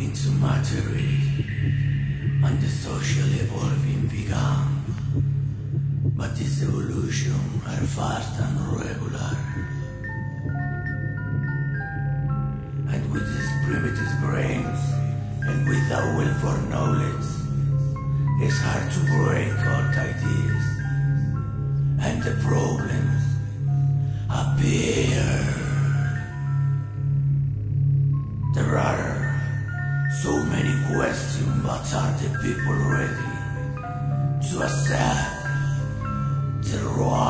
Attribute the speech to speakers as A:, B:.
A: into materia and the social evolving began. But this evolution are fast and regular. And with these primitive brains and without will for knowledge, it's hard to break old ideas. And the problems appear. There are so many questions, but are the people ready to accept the right?